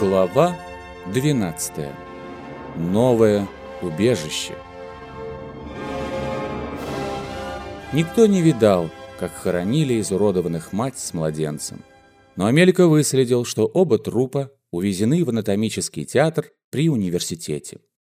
Глава 12. Новое убежище. Никто не видал, как хоронили изуродованных мать с младенцем. Но Амелька выследил, что оба трупа увезены в анатомический театр при университете.